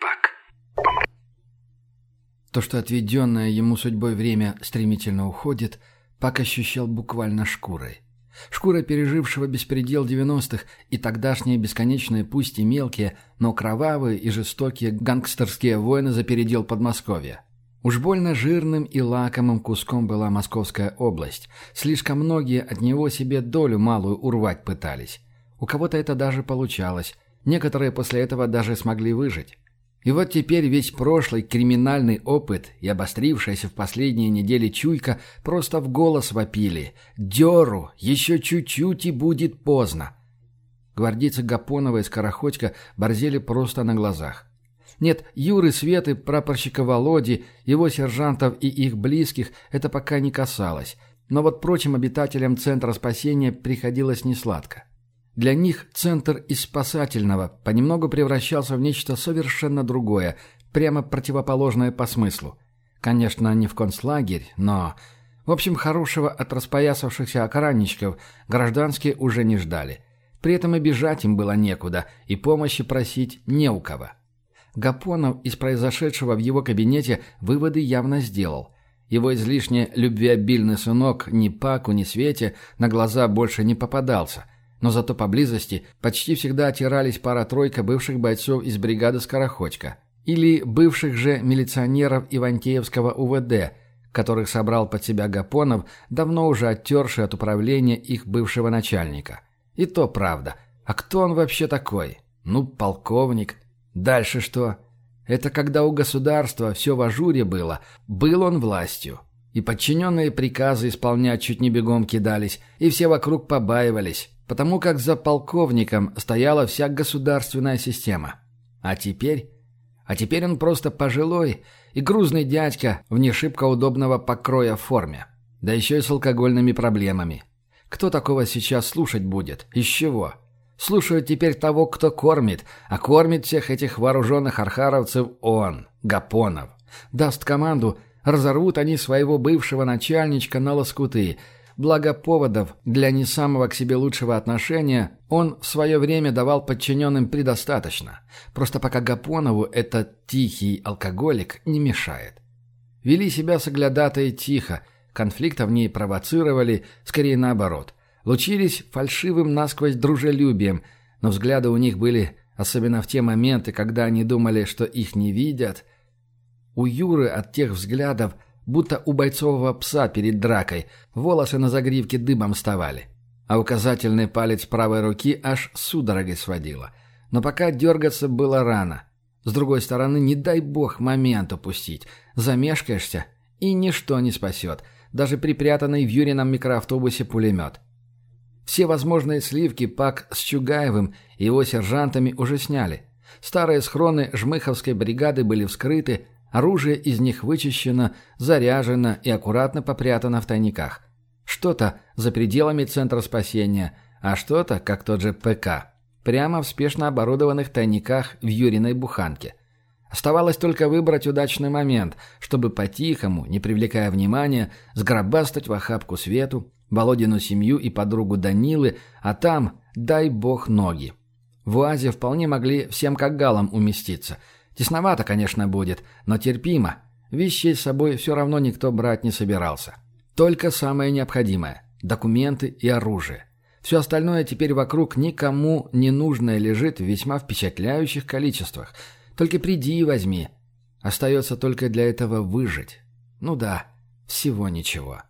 Пак. То, что отведенное ему судьбой время стремительно уходит, Пак ощущал буквально шкурой. Шкура пережившего беспредел 90-х и тогдашние бесконечные, пусть и мелкие, но кровавые и жестокие гангстерские войны за передел Подмосковья. Уж больно жирным и лакомым куском была Московская область. Слишком многие от него себе долю малую урвать пытались. У кого-то это даже получалось. Некоторые после этого даже смогли выжить. И вот теперь весь прошлый криминальный опыт и обострившаяся в последние недели чуйка просто в голос вопили. «Деру! Еще чуть-чуть и будет поздно!» Гвардейцы Гапонова и Скороходько борзели просто на глазах. Нет, Юры, Светы, прапорщика Володи, его сержантов и их близких это пока не касалось. Но вот прочим обитателям Центра спасения приходилось несладко. Для них центр из спасательного понемногу превращался в нечто совершенно другое, прямо противоположное по смыслу. Конечно, не в концлагерь, но... В общем, хорошего от распоясавшихся охранничков гражданские уже не ждали. При этом и бежать им было некуда, и помощи просить не у кого. Гапонов из произошедшего в его кабинете выводы явно сделал. Его излишне любвеобильный сынок ни Паку, ни Свете на глаза больше не попадался – но зато поблизости почти всегда отирались пара-тройка бывших бойцов из бригады «Скороходько» или бывших же милиционеров Ивантеевского УВД, которых собрал под себя Гапонов, давно уже оттерший от управления их бывшего начальника. И то правда. А кто он вообще такой? Ну, полковник. Дальше что? Это когда у государства все в ажуре было, был он властью. И подчиненные приказы исполнять чуть не бегом кидались, и все вокруг побаивались потому как за полковником стояла вся государственная система. А теперь... А теперь он просто пожилой и грузный дядька в не шибко удобного покроя форме. Да еще и с алкогольными проблемами. Кто такого сейчас слушать будет? Из чего? Слушают теперь того, кто кормит, а кормит всех этих вооруженных архаровцев он, Гапонов. Даст команду, разорвут они своего бывшего начальничка на лоскуты – Благо поводов для не самого к себе лучшего отношения он в свое время давал подчиненным предостаточно. Просто пока Гапонову этот тихий алкоголик не мешает. Вели себя соглядатые тихо, конфликтов не провоцировали, скорее наоборот. Лучились фальшивым насквозь дружелюбием, но взгляды у них были, особенно в те моменты, когда они думали, что их не видят. У Юры от тех взглядов – будто у бойцового пса перед дракой, волосы на загривке дыбом вставали. А указательный палец правой руки аж судорогой сводило. Но пока дергаться было рано. С другой стороны, не дай бог момент упустить. Замешкаешься, и ничто не спасет. Даже припрятанный в Юрином микроавтобусе пулемет. Все возможные сливки Пак с Чугаевым и его сержантами уже сняли. Старые схроны Жмыховской бригады были вскрыты, Оружие из них вычищено, заряжено и аккуратно попрятано в тайниках. Что-то за пределами центра спасения, а что-то, как тот же ПК, прямо в спешно оборудованных тайниках в Юриной буханке. Оставалось только выбрать удачный момент, чтобы по-тихому, не привлекая внимания, сгробастать в охапку Свету, Володину семью и подругу Данилы, а там, дай бог, ноги. В УАЗе вполне могли всем как галом уместиться – Тесновато, конечно, будет, но терпимо. Вещей с собой все равно никто брать не собирался. Только самое необходимое – документы и оружие. Все остальное теперь вокруг никому не нужное лежит в весьма впечатляющих количествах. Только приди и возьми. Остается только для этого выжить. Ну да, всего ничего.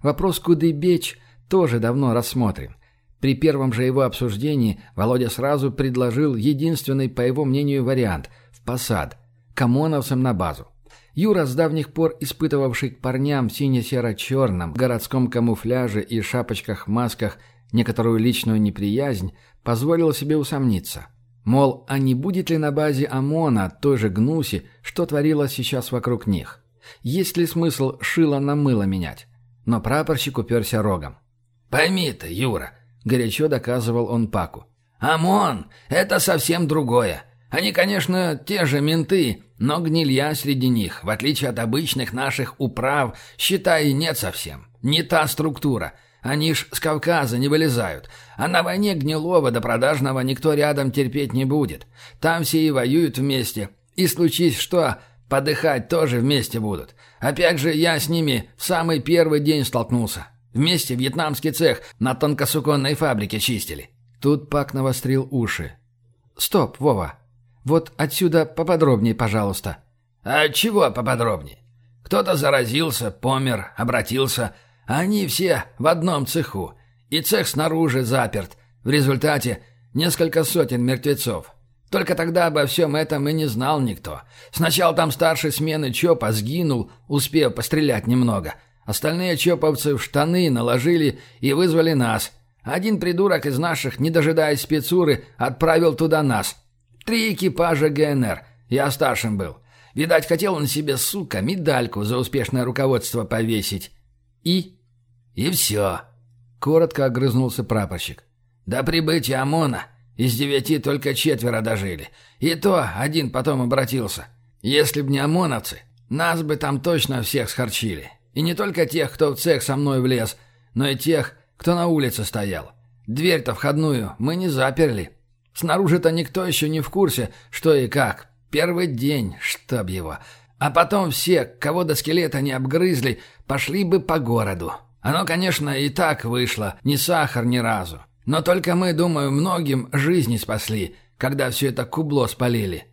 Вопрос куда бечь тоже давно рассмотрен. При первом же его обсуждении Володя сразу предложил единственный, по его мнению, вариант – посад, к ОМОНовцам на базу. Юра, с давних пор испытывавший к парням сине-серо-черном, городском камуфляже и шапочках-масках некоторую личную неприязнь, позволил себе усомниться. Мол, а не будет ли на базе ОМОНа той же Гнуси, что творилось сейчас вокруг них? Есть ли смысл шило на мыло менять? Но прапорщик уперся рогом. «Пойми ты, Юра», — горячо доказывал он Паку. «ОМОН — это совсем другое. Они, конечно, те же менты, но гнилья среди них, в отличие от обычных наших управ, считай, нет совсем. Не та структура. Они ж с Кавказа не вылезают. А на войне гнилого до продажного никто рядом терпеть не будет. Там все и воюют вместе. И случись что, подыхать тоже вместе будут. Опять же, я с ними в самый первый день столкнулся. Вместе вьетнамский цех на тонкосуконной фабрике чистили. Тут Пак навострил уши. «Стоп, Вова. Вот отсюда поподробнее, пожалуйста». «А чего поподробнее? Кто-то заразился, помер, обратился, а они все в одном цеху. И цех снаружи заперт. В результате несколько сотен мертвецов. Только тогда обо всем этом и не знал никто. Сначала там старший смены ЧОПа сгинул, успев пострелять немного. Остальные ЧОПовцы в штаны наложили и вызвали нас. Один придурок из наших, не дожидаясь спецуры, отправил туда нас. Три экипажа ГНР. Я старшим был. Видать, хотел он себе, сука, медальку за успешное руководство повесить. И? И все. Коротко огрызнулся прапорщик. До прибытия ОМОНа из девяти только четверо дожили. И то один потом обратился. Если б не ОМОНовцы, нас бы там точно всех схорчили. И не только тех, кто в цех со мной влез, но и тех, кто на улице стоял. Дверь-то входную мы не заперли. Снаружи-то никто еще не в курсе, что и как. Первый день, чтоб его. А потом все, кого до скелета не обгрызли, пошли бы по городу. Оно, конечно, и так вышло, не сахар ни разу. Но только мы, думаю, многим жизни спасли, когда все это кубло спалили.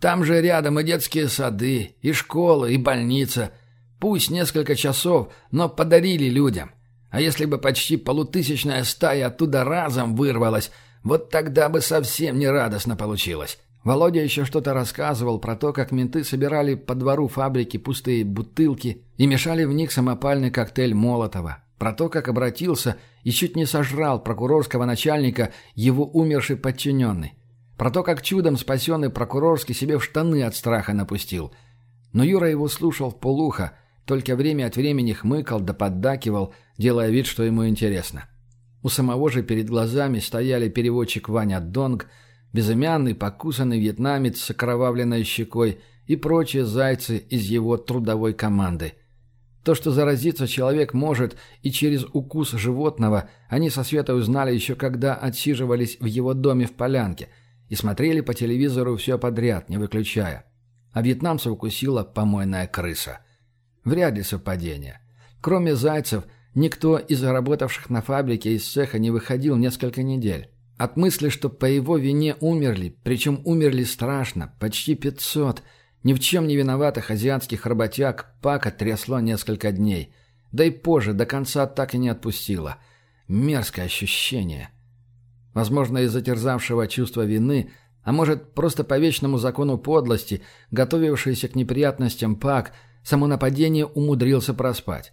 Там же рядом и детские сады, и школы, и больница. Пусть несколько часов, но подарили людям. А если бы почти полутысячная стая оттуда разом вырвалась, вот тогда бы совсем не радостно получилось. Володя еще что-то рассказывал про то, как менты собирали по двору фабрики пустые бутылки и мешали в них самопальный коктейль Молотова. Про то, как обратился и чуть не сожрал прокурорского начальника его умерший подчиненный. Про то, как чудом спасенный прокурорский себе в штаны от страха напустил. Но Юра его слушал в полухо, только время от времени хмыкал да поддакивал, делая вид, что ему интересно. У самого же перед глазами стояли переводчик Ваня Донг – безымянный, покусанный вьетнамец с окровавленной щекой и прочие зайцы из его трудовой команды. То, что заразиться человек может и через укус животного, они со света узнали еще когда отсиживались в его доме в полянке и смотрели по телевизору все подряд, не выключая. А вьетнамца укусила помойная крыса. Вряд ли совпадение. Кроме зайцев, никто из работавших на фабрике из цеха не выходил несколько недель. От мысли, что по его вине умерли, причем умерли страшно, почти пятьсот, ни в чем не виноватых азиатских работяг, Пака трясло несколько дней. Да и позже, до конца так и не отпустила. Мерзкое ощущение. Возможно, из-за терзавшего чувства вины, а может, просто по вечному закону подлости, готовившийся к неприятностям Пак, само нападение умудрился проспать.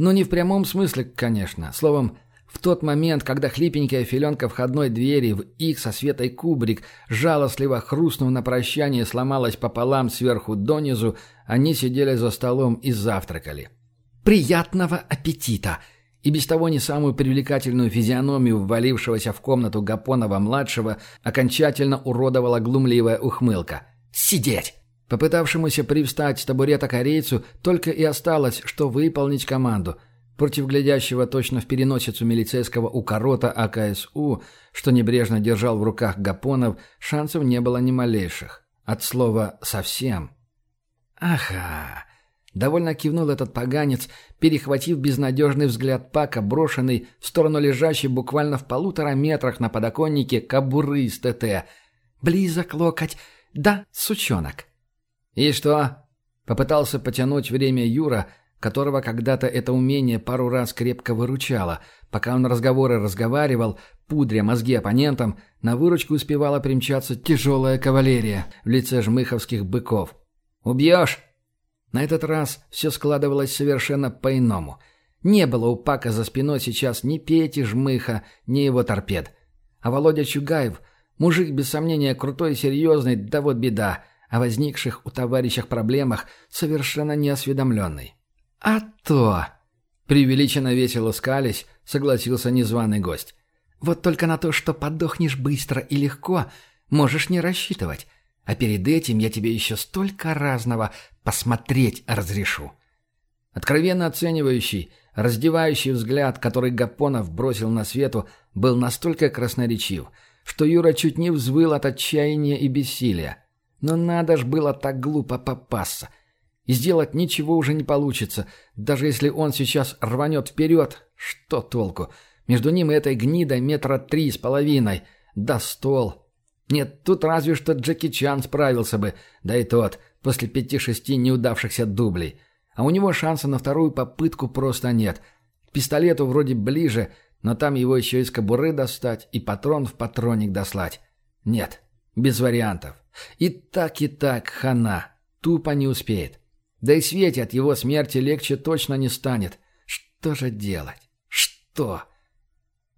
Но не в прямом смысле, конечно. Словом, в тот момент, когда хлипенькая филенка входной двери в их со Светой кубрик, жалостливо хрустнув на прощание, сломалась пополам сверху донизу, они сидели за столом и завтракали. «Приятного аппетита!» И без того не самую привлекательную физиономию ввалившегося в комнату Гапонова-младшего окончательно уродовала глумливая ухмылка. «Сидеть!» Попытавшемуся привстать с табурета корейцу только и осталось, что выполнить команду – Против глядящего точно в переносицу милицейского укорота АКСУ, что небрежно держал в руках Гапонов, шансов не было ни малейших. От слова «совсем». «Ага!» Довольно кивнул этот поганец, перехватив безнадежный взгляд Пака, брошенный в сторону лежащей буквально в полутора метрах на подоконнике кобуры из ТТ. «Близок локоть. Да, сучонок». «И что?» Попытался потянуть время Юра, которого когда-то это умение пару раз крепко выручало. Пока он разговоры разговаривал, пудря мозги оппонентам, на выручку успевала примчаться тяжелая кавалерия в лице жмыховских быков. «Убьешь?» На этот раз все складывалось совершенно по-иному. Не было у Пака за спиной сейчас ни Пети Жмыха, ни его торпед. А Володя Чугаев, мужик без сомнения крутой и серьезный, да вот беда, о возникших у товарищах проблемах совершенно неосведомленный. «А то!» — преувеличенно весело скались, согласился незваный гость. «Вот только на то, что подохнешь быстро и легко, можешь не рассчитывать. А перед этим я тебе еще столько разного посмотреть разрешу». Откровенно оценивающий, Раздевающий взгляд, который Гапонов бросил на свету, был настолько красноречив, что Юра чуть не взвыл от отчаяния и бессилия. Но надо ж было так глупо попасться. И сделать ничего уже не получится, даже если он сейчас рванет вперед. Что толку? Между ним и этой гнидой метра три с половиной. Да стол. Нет, тут разве что Джеки Чан справился бы, да и тот, после пяти-шести неудавшихся дублей. А у него шанса на вторую попытку просто нет. К пистолету вроде ближе, но там его еще из кобуры достать и патрон в патронник дослать. Нет, без вариантов. И так, и так хана. Тупо не успеет. Да и Свете от его смерти легче точно не станет. Что же делать? Что?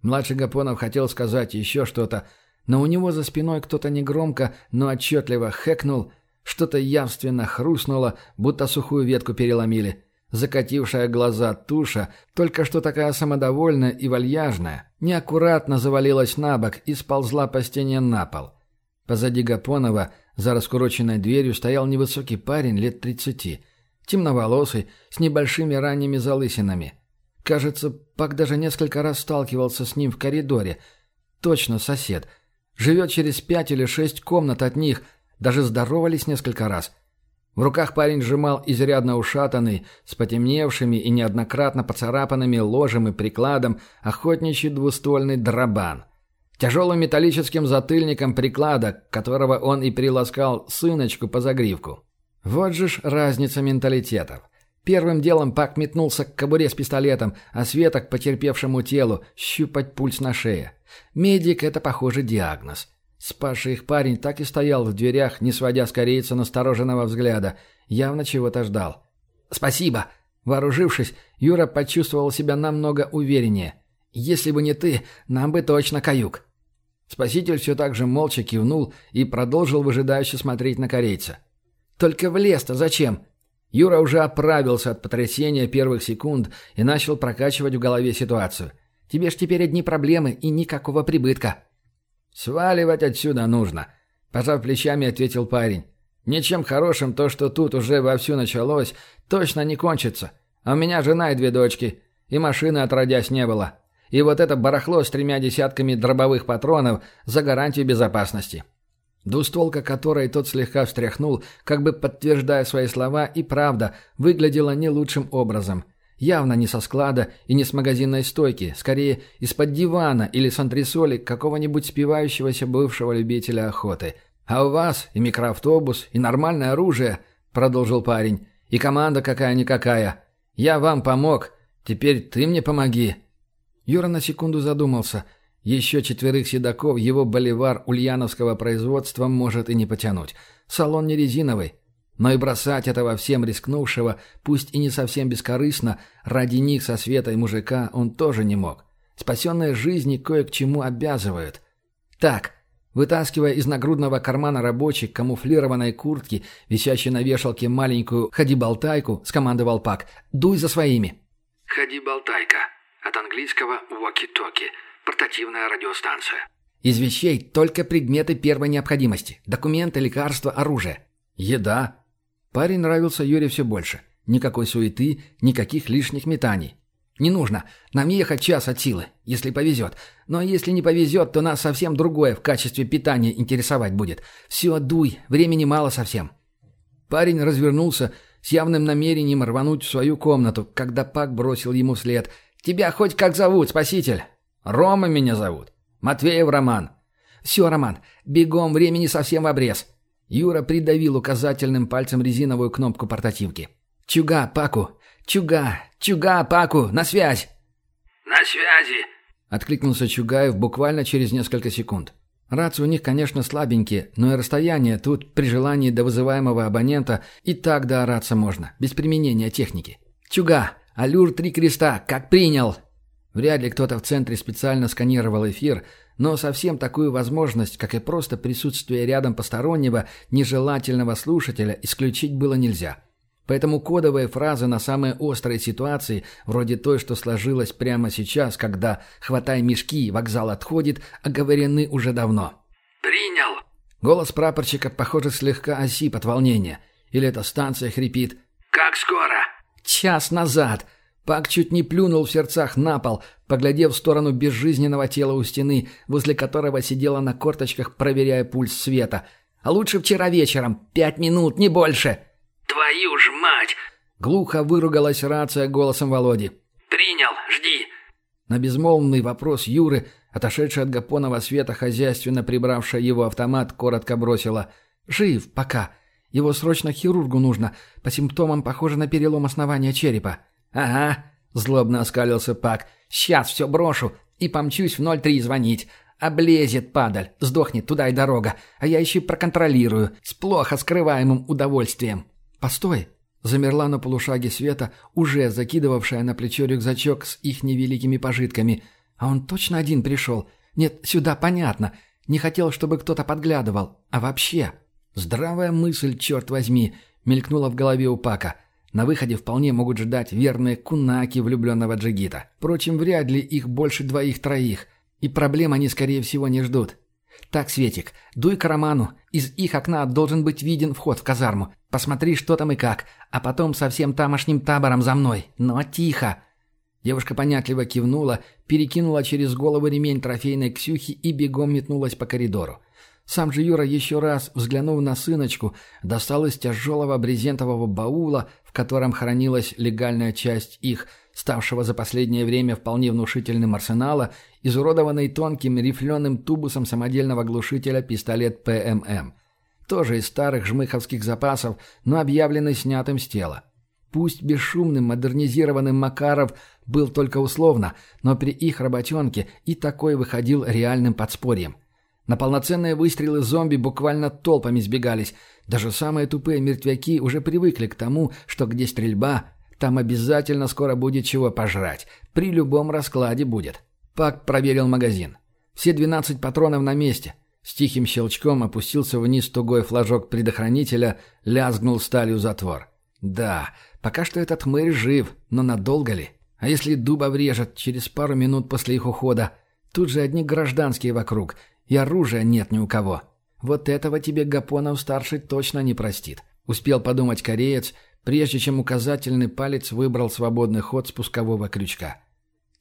Младший Гапонов хотел сказать еще что-то, но у него за спиной кто-то негромко, но отчетливо хэкнул, что-то явственно хрустнуло, будто сухую ветку переломили. Закатившая глаза туша, только что такая самодовольная и вальяжная, неаккуратно завалилась на бок и сползла по стене на пол. Позади Гапонова, за раскуроченной дверью, стоял невысокий парень лет тридцати, темноволосый, с небольшими ранними залысинами. Кажется, Пак даже несколько раз сталкивался с ним в коридоре. Точно сосед. Живет через пять или шесть комнат от них, даже здоровались несколько раз – в руках парень сжимал изрядно ушатанный, с потемневшими и неоднократно поцарапанными ложем и прикладом охотничий двуствольный дробан. Тяжелым металлическим затыльником приклада, которого он и приласкал сыночку по загривку. Вот же ж разница менталитетов. Первым делом Пак метнулся к кобуре с пистолетом, а Света к потерпевшему телу щупать пульс на шее. Медик – это, похоже, диагноз. Спасший их парень так и стоял в дверях, не сводя с корейца настороженного взгляда. Явно чего-то ждал. «Спасибо!» Вооружившись, Юра почувствовал себя намного увереннее. «Если бы не ты, нам бы точно каюк!» Спаситель все так же молча кивнул и продолжил выжидающе смотреть на корейца. «Только в лес-то зачем?» Юра уже оправился от потрясения первых секунд и начал прокачивать в голове ситуацию. «Тебе ж теперь одни проблемы и никакого прибытка». «Сваливать отсюда нужно», – пожав плечами, ответил парень. «Ничем хорошим то, что тут уже вовсю началось, точно не кончится. А у меня жена и две дочки, и машины отродясь не было. И вот это барахло с тремя десятками дробовых патронов за гарантию безопасности». Двустволка которой тот слегка встряхнул, как бы подтверждая свои слова, и правда, выглядела не лучшим образом – Явно не со склада и не с магазинной стойки, скорее из-под дивана или с антресоли какого-нибудь спивающегося бывшего любителя охоты. «А у вас и микроавтобус, и нормальное оружие», — продолжил парень, — «и команда какая-никакая. Я вам помог, теперь ты мне помоги». Юра на секунду задумался. Еще четверых седаков его боливар ульяновского производства может и не потянуть. Салон не резиновый, но и бросать этого всем рискнувшего, пусть и не совсем бескорыстно, ради них со светой мужика он тоже не мог. Спасенные жизни кое к чему обязывают. Так, вытаскивая из нагрудного кармана рабочей камуфлированной куртки, висящей на вешалке маленькую «ходи-болтайку», скомандовал Пак «Дуй за своими». «Ходи-болтайка» от английского «walkie-talkie» – портативная радиостанция. Из вещей только предметы первой необходимости. Документы, лекарства, оружие. Еда. Парень нравился Юре все больше. Никакой суеты, никаких лишних метаний. «Не нужно. Нам ехать час от силы, если повезет. Но если не повезет, то нас совсем другое в качестве питания интересовать будет. Все, дуй, времени мало совсем». Парень развернулся с явным намерением рвануть в свою комнату, когда Пак бросил ему вслед. «Тебя хоть как зовут, спаситель?» «Рома меня зовут. Матвеев Роман». «Все, Роман, бегом, времени совсем в обрез. Юра придавил указательным пальцем резиновую кнопку портативки. «Чуга, Паку! Чуга! Чуга, Паку! На связь!» «На связи!» — откликнулся Чугаев буквально через несколько секунд. Рации у них, конечно, слабенькие, но и расстояние тут, при желании до вызываемого абонента, и так доораться можно, без применения техники. «Чуга! Алюр три креста! Как принял!» Вряд ли кто-то в центре специально сканировал эфир, но совсем такую возможность, как и просто присутствие рядом постороннего, нежелательного слушателя, исключить было нельзя. Поэтому кодовые фразы на самые острые ситуации, вроде той, что сложилась прямо сейчас, когда «хватай мешки, вокзал отходит», оговорены уже давно. «Принял!» Голос прапорщика, похоже, слегка осип от волнения. Или эта станция хрипит. «Как скоро?» «Час назад!» Пак чуть не плюнул в сердцах на пол, поглядев в сторону безжизненного тела у стены, возле которого сидела на корточках, проверяя пульс света. «А лучше вчера вечером. Пять минут, не больше!» «Твою ж мать!» Глухо выругалась рация голосом Володи. «Принял, жди!» На безмолвный вопрос Юры, отошедшая от Гапонова света хозяйственно прибравшая его автомат, коротко бросила «Жив, пока. Его срочно хирургу нужно. По симптомам похоже на перелом основания черепа». «Ага», — злобно оскалился Пак. «Сейчас все брошу и помчусь в 03 звонить. Облезет, падаль, сдохнет туда и дорога, а я еще и проконтролирую, с плохо скрываемым удовольствием». «Постой!» — замерла на полушаге Света, уже закидывавшая на плечо рюкзачок с их невеликими пожитками. «А он точно один пришел? Нет, сюда понятно. Не хотел, чтобы кто-то подглядывал. А вообще...» Здравая мысль, черт возьми, мелькнула в голове у Пака. На выходе вполне могут ждать верные кунаки влюбленного джигита. Впрочем, вряд ли их больше двоих-троих. И проблем они, скорее всего, не ждут. «Так, Светик, дуй к Роману. Из их окна должен быть виден вход в казарму. Посмотри, что там и как. А потом со всем тамошним табором за мной. Но тихо!» Девушка понятливо кивнула, перекинула через голову ремень трофейной Ксюхи и бегом метнулась по коридору. Сам же Юра еще раз, взглянув на сыночку, достал из тяжелого брезентового баула, в котором хранилась легальная часть их, ставшего за последнее время вполне внушительным арсенала, изуродованный тонким рифленым тубусом самодельного глушителя пистолет ПММ. Тоже из старых жмыховских запасов, но объявленный снятым с тела. Пусть бесшумным модернизированным Макаров был только условно, но при их работенке и такой выходил реальным подспорьем. На полноценные выстрелы зомби буквально толпами сбегались. Даже самые тупые мертвяки уже привыкли к тому, что где стрельба, там обязательно скоро будет чего пожрать. При любом раскладе будет. Пак проверил магазин. Все 12 патронов на месте. С тихим щелчком опустился вниз тугой флажок предохранителя, лязгнул сталью затвор. Да, пока что этот хмырь жив, но надолго ли? А если дуба врежет через пару минут после их ухода? Тут же одни гражданские вокруг — и оружия нет ни у кого. Вот этого тебе Гапонов-старший точно не простит. Успел подумать кореец, прежде чем указательный палец выбрал свободный ход спускового крючка.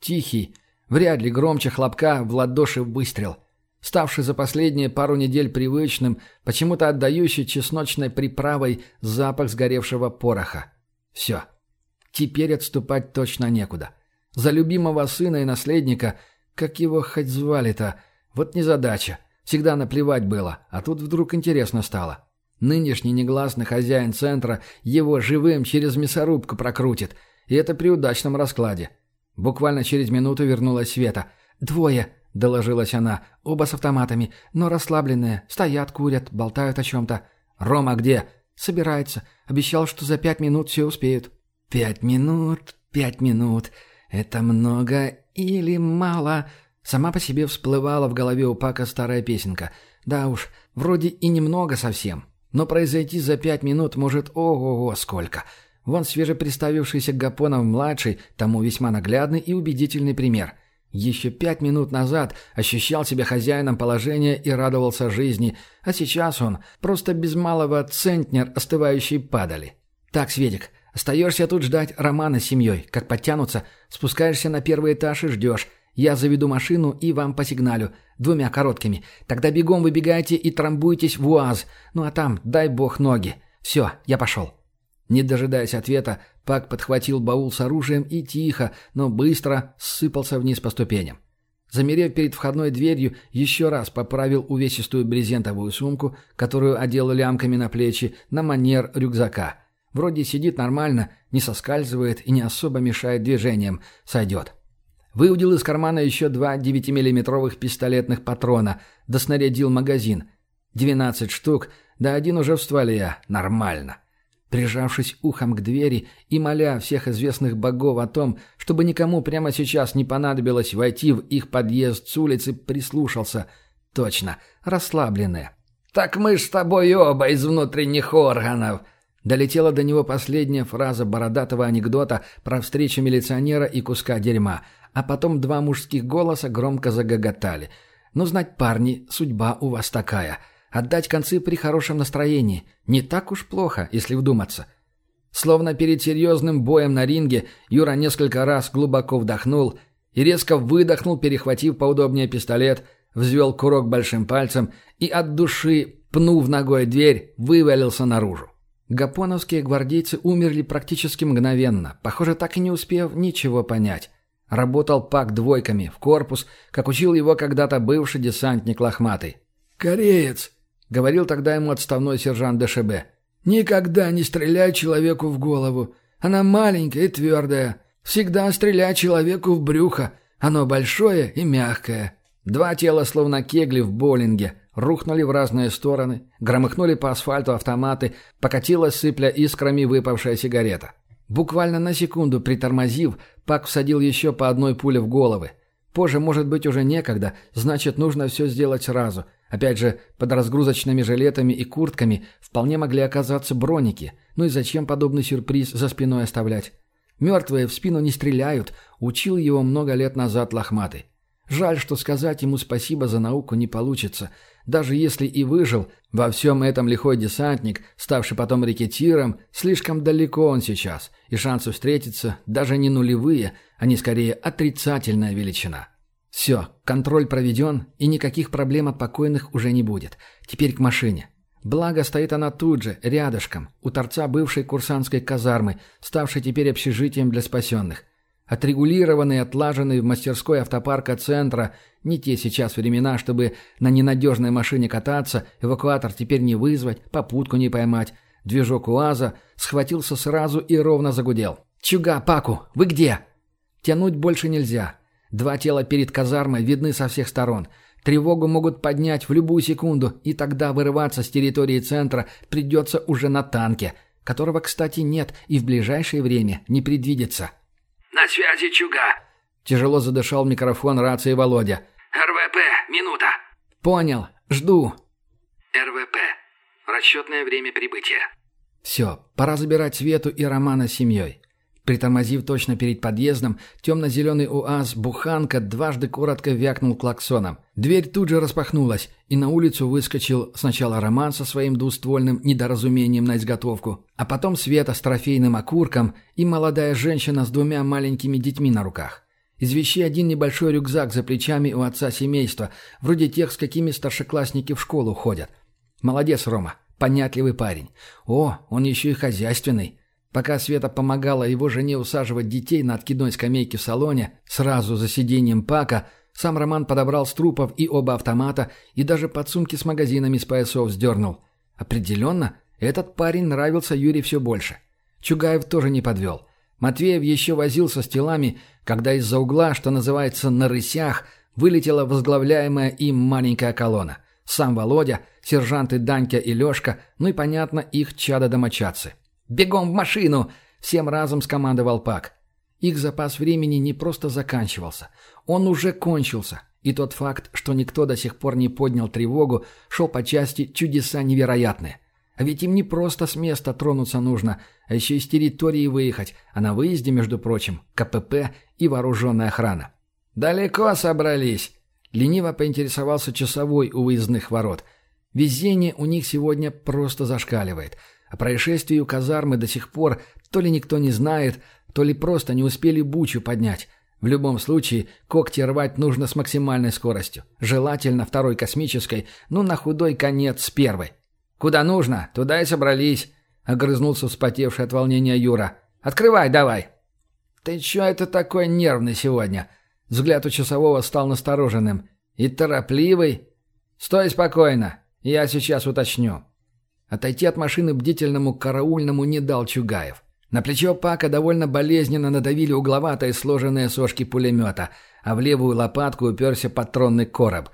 Тихий, вряд ли громче хлопка в ладоши выстрел. Ставший за последние пару недель привычным, почему-то отдающий чесночной приправой запах сгоревшего пороха. Все. Теперь отступать точно некуда. За любимого сына и наследника, как его хоть звали-то, вот незадача. Всегда наплевать было, а тут вдруг интересно стало. Нынешний негласный хозяин центра его живым через мясорубку прокрутит. И это при удачном раскладе. Буквально через минуту вернулась Света. «Двое», — доложилась она, — «оба с автоматами, но расслабленные. Стоят, курят, болтают о чем-то». «Рома где?» «Собирается. Обещал, что за пять минут все успеют». «Пять минут, пять минут. Это много или мало?» Сама по себе всплывала в голове у Пака старая песенка. Да уж, вроде и немного совсем. Но произойти за пять минут может ого-го сколько. Вон свежеприставившийся Гапонов-младший тому весьма наглядный и убедительный пример. Еще пять минут назад ощущал себя хозяином положения и радовался жизни, а сейчас он просто без малого центнер остывающей падали. «Так, Светик, остаешься тут ждать Романа с семьей. Как подтянутся, спускаешься на первый этаж и ждешь. Я заведу машину и вам посигналю. Двумя короткими. Тогда бегом выбегайте и трамбуйтесь в УАЗ. Ну а там, дай бог, ноги. Все, я пошел». Не дожидаясь ответа, Пак подхватил баул с оружием и тихо, но быстро сыпался вниз по ступеням. Замерев перед входной дверью, еще раз поправил увесистую брезентовую сумку, которую одел лямками на плечи, на манер рюкзака. Вроде сидит нормально, не соскальзывает и не особо мешает движениям. Сойдет. Выудил из кармана еще два 9-миллиметровых пистолетных патрона, да снарядил магазин. 12 штук, да один уже в стволе. Нормально. Прижавшись ухом к двери и моля всех известных богов о том, чтобы никому прямо сейчас не понадобилось войти в их подъезд с улицы, прислушался. Точно, расслабленные. «Так мы ж с тобой оба из внутренних органов!» Долетела до него последняя фраза бородатого анекдота про встречу милиционера и куска дерьма – а потом два мужских голоса громко загоготали. «Ну, знать, парни, судьба у вас такая. Отдать концы при хорошем настроении. Не так уж плохо, если вдуматься». Словно перед серьезным боем на ринге, Юра несколько раз глубоко вдохнул и резко выдохнул, перехватив поудобнее пистолет, взвел курок большим пальцем и от души, пнув ногой дверь, вывалился наружу. Гапоновские гвардейцы умерли практически мгновенно, похоже, так и не успев ничего понять. Работал пак двойками, в корпус, как учил его когда-то бывший десантник Лохматый. «Кореец!» — говорил тогда ему отставной сержант ДШБ. «Никогда не стреляй человеку в голову. Она маленькая и твердая. Всегда стреляй человеку в брюхо. Оно большое и мягкое». Два тела, словно кегли в боулинге, рухнули в разные стороны, громыхнули по асфальту автоматы, покатилась, сыпля искрами, выпавшая сигарета. Буквально на секунду притормозив, Пак всадил еще по одной пуле в головы. Позже, может быть, уже некогда, значит, нужно все сделать сразу. Опять же, под разгрузочными жилетами и куртками вполне могли оказаться броники. Ну и зачем подобный сюрприз за спиной оставлять? Мертвые в спину не стреляют, учил его много лет назад лохматый. Жаль, что сказать ему спасибо за науку не получится. Даже если и выжил, во всем этом лихой десантник, ставший потом рекетиром, слишком далеко он сейчас, и шансы встретиться даже не нулевые, они скорее отрицательная величина. Все, контроль проведен, и никаких проблем от покойных уже не будет. Теперь к машине. Благо, стоит она тут же, рядышком, у торца бывшей курсантской казармы, ставшей теперь общежитием для спасенных. Отрегулированный, отлаженный в мастерской автопарка центра. Не те сейчас времена, чтобы на ненадежной машине кататься, эвакуатор теперь не вызвать, попутку не поймать. Движок УАЗа схватился сразу и ровно загудел. «Чуга, Паку, вы где?» Тянуть больше нельзя. Два тела перед казармой видны со всех сторон. Тревогу могут поднять в любую секунду, и тогда вырываться с территории центра придется уже на танке, которого, кстати, нет и в ближайшее время не предвидится. «На связи, Чуга!» Тяжело задышал микрофон рации Володя. «РВП, минута!» «Понял, жду!» «РВП, расчетное время прибытия». «Все, пора забирать Свету и Романа с семьей». Притормозив точно перед подъездом, темно-зеленый УАЗ «Буханка» дважды коротко вякнул клаксоном. Дверь тут же распахнулась, и на улицу выскочил сначала Роман со своим двуствольным недоразумением на изготовку, а потом Света с трофейным окурком и молодая женщина с двумя маленькими детьми на руках. Из вещей один небольшой рюкзак за плечами у отца семейства, вроде тех, с какими старшеклассники в школу ходят. Молодец, Рома, понятливый парень. О, он еще и хозяйственный. Пока Света помогала его жене усаживать детей на откидной скамейке в салоне, сразу за сиденьем Пака, сам Роман подобрал с трупов и оба автомата, и даже подсумки с магазинами с поясов сдернул. Определенно, этот парень нравился Юре все больше. Чугаев тоже не подвел. Матвеев еще возился с телами, когда из-за угла, что называется, на рысях, вылетела возглавляемая им маленькая колонна. Сам Володя, сержанты Данька и Лешка, ну и, понятно, их чада-домочадцы. «Бегом в машину!» — всем разом скомандовал Пак. Их запас времени не просто заканчивался. Он уже кончился. И тот факт, что никто до сих пор не поднял тревогу, шел по части чудеса невероятные. А ведь им не просто с места тронуться нужно, а еще из территории выехать, а на выезде, между прочим, КПП и вооруженная охрана. «Далеко собрались?» — лениво поинтересовался часовой у выездных ворот. Везение у них сегодня просто зашкаливает — о происшествии у казармы до сих пор то ли никто не знает, то ли просто не успели бучу поднять. В любом случае, когти рвать нужно с максимальной скоростью. Желательно второй космической, ну на худой конец с первой. «Куда нужно, туда и собрались», — огрызнулся вспотевший от волнения Юра. «Открывай давай». «Ты чё это такой нервный сегодня?» Взгляд у часового стал настороженным. «И торопливый?» «Стой спокойно, я сейчас уточню». Отойти от машины бдительному караульному не дал Чугаев. На плечо Пака довольно болезненно надавили угловатые сложенные сошки пулемета, а в левую лопатку уперся патронный короб.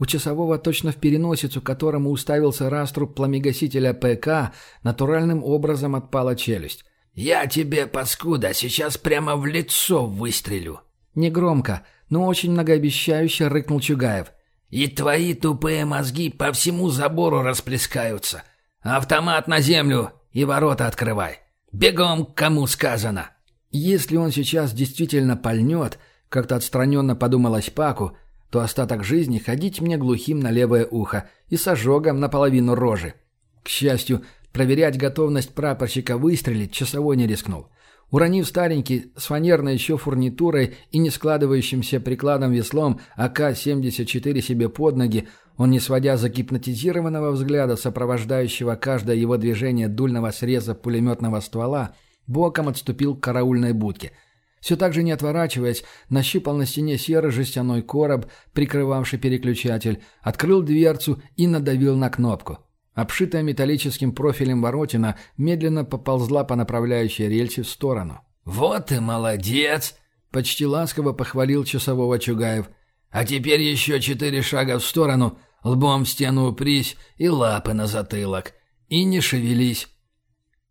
У часового точно в переносицу, которому уставился раструб пламегасителя ПК, натуральным образом отпала челюсть. «Я тебе, паскуда, сейчас прямо в лицо выстрелю!» Негромко, но очень многообещающе рыкнул Чугаев. «И твои тупые мозги по всему забору расплескаются. «Автомат на землю и ворота открывай! Бегом, кому сказано!» Если он сейчас действительно пальнет, как-то отстраненно подумалось Паку, то остаток жизни ходить мне глухим на левое ухо и с ожогом наполовину рожи. К счастью, Проверять готовность прапорщика выстрелить часовой не рискнул. Уронив старенький с фанерной еще фурнитурой и не складывающимся прикладом веслом АК-74 себе под ноги, он, не сводя загипнотизированного взгляда, сопровождающего каждое его движение дульного среза пулеметного ствола, боком отступил к караульной будке. Все так же не отворачиваясь, нащупал на стене серый жестяной короб, прикрывавший переключатель, открыл дверцу и надавил на кнопку. Обшитая металлическим профилем воротина медленно поползла по направляющей рельсе в сторону. «Вот ты молодец!» — почти ласково похвалил часового Чугаев. «А теперь еще четыре шага в сторону, лбом в стену упрись и лапы на затылок. И не шевелись».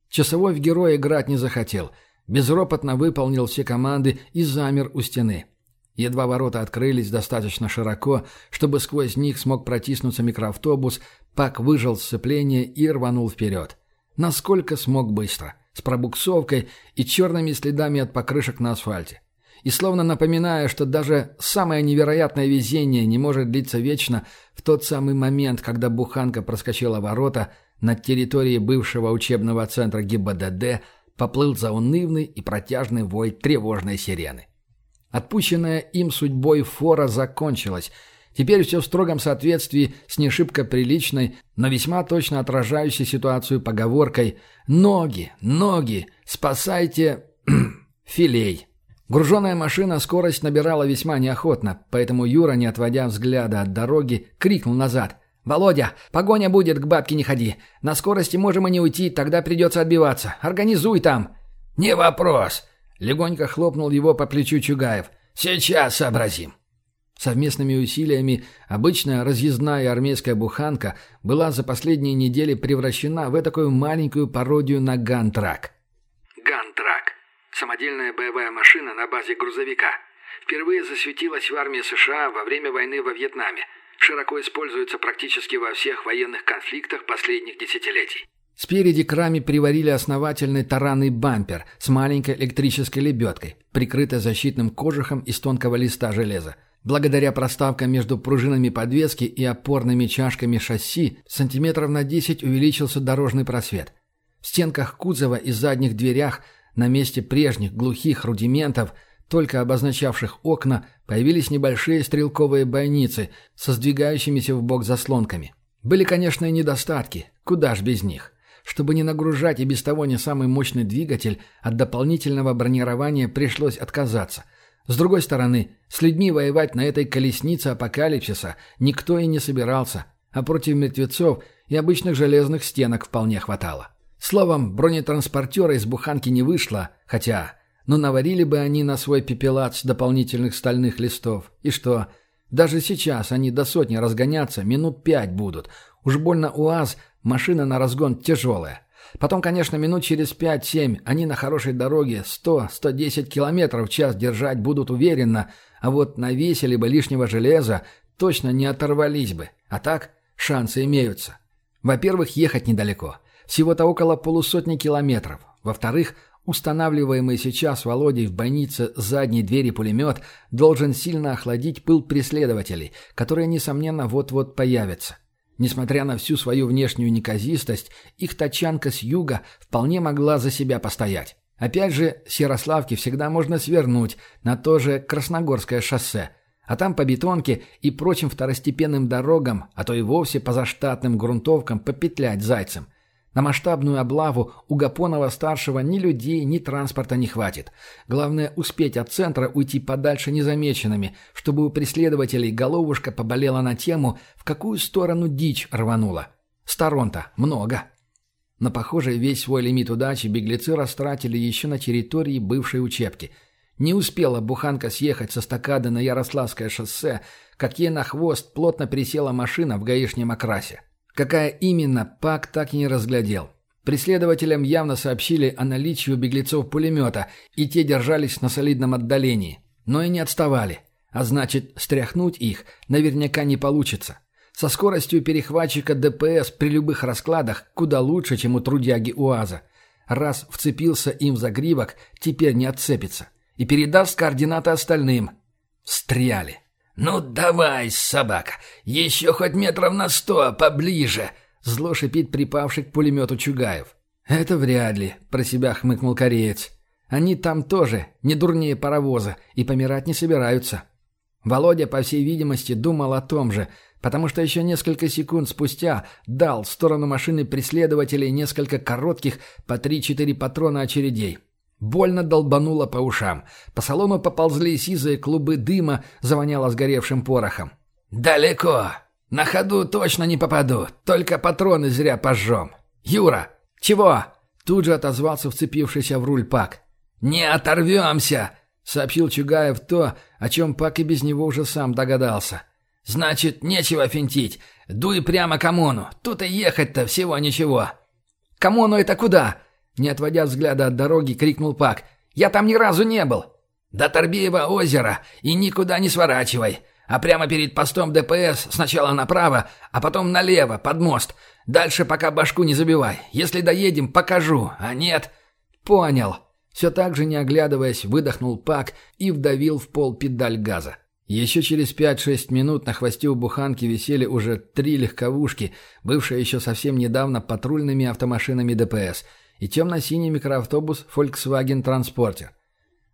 Часовой в героя играть не захотел. Безропотно выполнил все команды и замер у стены. Едва ворота открылись достаточно широко, чтобы сквозь них смог протиснуться микроавтобус, Пак выжил сцепление и рванул вперед. Насколько смог быстро, с пробуксовкой и черными следами от покрышек на асфальте. И словно напоминая, что даже самое невероятное везение не может длиться вечно, в тот самый момент, когда буханка проскочила ворота, над территорией бывшего учебного центра ГИБДД поплыл заунывный и протяжный вой тревожной сирены. Отпущенная им судьбой фора закончилась. Теперь все в строгом соответствии с не приличной, но весьма точно отражающей ситуацию поговоркой «Ноги, ноги, спасайте филей». Груженная машина скорость набирала весьма неохотно, поэтому Юра, не отводя взгляда от дороги, крикнул назад. «Володя, погоня будет, к бабке не ходи. На скорости можем и не уйти, тогда придется отбиваться. Организуй там». «Не вопрос», Легонько хлопнул его по плечу Чугаев. «Сейчас сообразим». Совместными усилиями обычная разъездная армейская буханка была за последние недели превращена в такую маленькую пародию на гантрак. Самодельная боевая машина на базе грузовика. Впервые засветилась в армии США во время войны во Вьетнаме. Широко используется практически во всех военных конфликтах последних десятилетий. Спереди к раме приварили основательный таранный бампер с маленькой электрической лебедкой, прикрытой защитным кожухом из тонкого листа железа. Благодаря проставкам между пружинами подвески и опорными чашками шасси сантиметров на 10 увеличился дорожный просвет. В стенках кузова и задних дверях на месте прежних глухих рудиментов, только обозначавших окна, появились небольшие стрелковые бойницы со сдвигающимися в бок заслонками. Были, конечно, и недостатки, куда ж без них. Чтобы не нагружать и без того не самый мощный двигатель, от дополнительного бронирования пришлось отказаться. С другой стороны, с людьми воевать на этой колеснице апокалипсиса никто и не собирался, а против мертвецов и обычных железных стенок вполне хватало. Словом, бронетранспортера из буханки не вышло, хотя... Но наварили бы они на свой пепелат с дополнительных стальных листов. И что? Даже сейчас они до сотни разгоняться минут пять будут. Уж больно УАЗ Машина на разгон тяжелая. Потом, конечно, минут через 5-7 они на хорошей дороге 100-110 км в час держать будут уверенно, а вот навесили бы лишнего железа, точно не оторвались бы. А так шансы имеются. Во-первых, ехать недалеко. Всего-то около полусотни километров. Во-вторых, устанавливаемый сейчас Володей в больнице задней двери пулемет должен сильно охладить пыл преследователей, которые, несомненно, вот-вот появятся. Несмотря на всю свою внешнюю неказистость, их тачанка с юга вполне могла за себя постоять. Опять же, с Ярославки всегда можно свернуть на то же Красногорское шоссе, а там по бетонке и прочим второстепенным дорогам, а то и вовсе по заштатным грунтовкам попетлять зайцем – на масштабную облаву у Гапонова-старшего ни людей, ни транспорта не хватит. Главное успеть от центра уйти подальше незамеченными, чтобы у преследователей головушка поболела на тему, в какую сторону дичь рванула. Сторон-то много. Но, похоже, весь свой лимит удачи беглецы растратили еще на территории бывшей учебки. Не успела буханка съехать со стакады на Ярославское шоссе, как ей на хвост плотно присела машина в гаишнем окрасе. Какая именно, Пак так и не разглядел. Преследователям явно сообщили о наличии у беглецов пулемета, и те держались на солидном отдалении. Но и не отставали. А значит, стряхнуть их наверняка не получится. Со скоростью перехватчика ДПС при любых раскладах куда лучше, чем у трудяги УАЗа. Раз вцепился им в загривок, теперь не отцепится. И передаст координаты остальным. Встряли. «Ну давай, собака, еще хоть метров на сто поближе!» — Зло шипит припавший к пулемету Чугаев. «Это вряд ли», — про себя хмыкнул кореец. «Они там тоже не дурнее паровоза и помирать не собираются». Володя, по всей видимости, думал о том же, потому что еще несколько секунд спустя дал в сторону машины преследователей несколько коротких по 3-4 патрона очередей. Больно долбануло по ушам. По салону поползли сизые клубы дыма, завоняло сгоревшим порохом. «Далеко. На ходу точно не попаду. Только патроны зря пожжем. Юра!» «Чего?» — тут же отозвался вцепившийся в руль Пак. «Не оторвемся!» — сообщил Чугаев то, о чем Пак и без него уже сам догадался. «Значит, нечего финтить. Дуй прямо к ОМОНу. Тут и ехать-то всего ничего». «К ОМОНу это куда?» Не отводя взгляда от дороги, крикнул Пак. «Я там ни разу не был!» «До Торбеева озера и никуда не сворачивай. А прямо перед постом ДПС сначала направо, а потом налево, под мост. Дальше пока башку не забивай. Если доедем, покажу, а нет...» «Понял». Все так же, не оглядываясь, выдохнул Пак и вдавил в пол педаль газа. Еще через 5-6 минут на хвосте у буханки висели уже три легковушки, бывшие еще совсем недавно патрульными автомашинами ДПС – и темно-синий микроавтобус Volkswagen Transporter.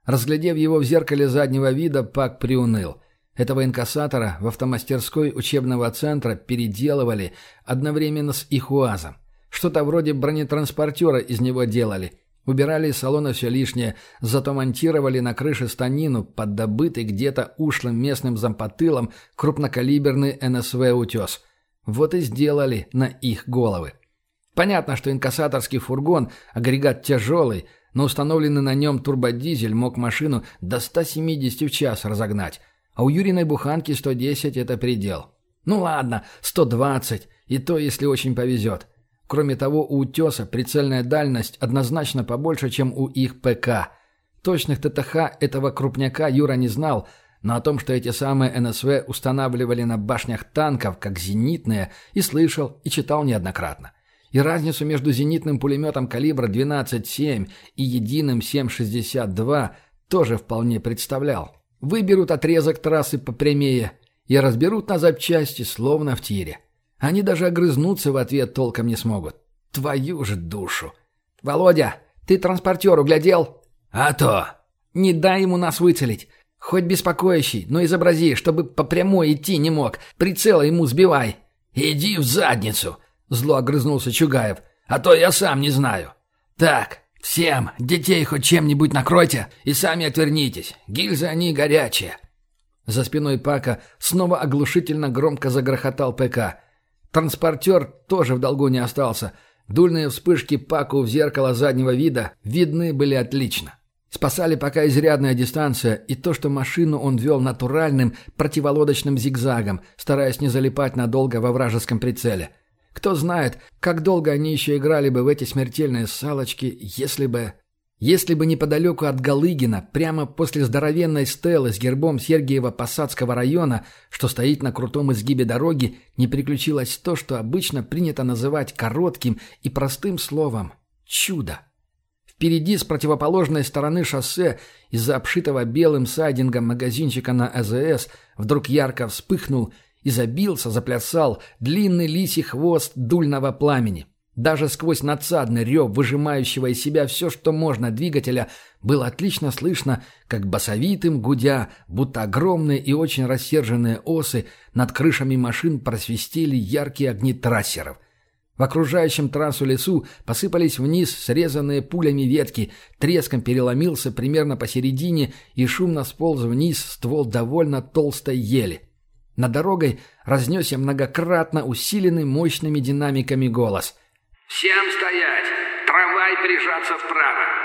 Разглядев его в зеркале заднего вида, Пак приуныл. Этого инкассатора в автомастерской учебного центра переделывали одновременно с их УАЗом. Что-то вроде бронетранспортера из него делали. Убирали из салона все лишнее, зато монтировали на крыше станину под добытый где-то ушлым местным зампотылом крупнокалиберный НСВ «Утес». Вот и сделали на их головы. Понятно, что инкассаторский фургон, агрегат тяжелый, но установленный на нем турбодизель мог машину до 170 в час разогнать, а у Юриной буханки 110 – это предел. Ну ладно, 120, и то, если очень повезет. Кроме того, у «Утеса» прицельная дальность однозначно побольше, чем у их ПК. Точных ТТХ этого крупняка Юра не знал, но о том, что эти самые НСВ устанавливали на башнях танков, как зенитные, и слышал, и читал неоднократно и разницу между зенитным пулеметом калибра 12,7 и единым 7,62 тоже вполне представлял. Выберут отрезок трассы попрямее и разберут на запчасти, словно в тире. Они даже огрызнуться в ответ толком не смогут. Твою же душу! «Володя, ты транспортер углядел?» «А то!» «Не дай ему нас выцелить. Хоть беспокоящий, но изобрази, чтобы по прямой идти не мог. Прицела ему сбивай». «Иди в задницу!» — зло огрызнулся Чугаев. «А то я сам не знаю. Так, всем, детей хоть чем-нибудь накройте и сами отвернитесь. Гильзы они горячие». За спиной Пака снова оглушительно громко загрохотал ПК. Транспортер тоже в долгу не остался. Дульные вспышки Паку в зеркало заднего вида видны были отлично. Спасали пока изрядная дистанция и то, что машину он вел натуральным противолодочным зигзагом, стараясь не залипать надолго во вражеском прицеле. Кто знает, как долго они еще играли бы в эти смертельные салочки, если бы... Если бы неподалеку от Галыгина, прямо после здоровенной стелы с гербом Сергиева-Посадского района, что стоит на крутом изгибе дороги, не приключилось то, что обычно принято называть коротким и простым словом «чудо». Впереди с противоположной стороны шоссе из-за обшитого белым сайдингом магазинчика на АЗС вдруг ярко вспыхнул – и забился, заплясал длинный лисий хвост дульного пламени. Даже сквозь надсадный рев, выжимающего из себя все, что можно двигателя, было отлично слышно, как басовитым гудя, будто огромные и очень рассерженные осы над крышами машин просвистели яркие огни трассеров. В окружающем трассу лесу посыпались вниз срезанные пулями ветки, треском переломился примерно посередине и шумно сполз вниз ствол довольно толстой ели. Над дорогой разнесся многократно усиленный мощными динамиками голос. «Всем стоять! Трамвай прижаться вправо!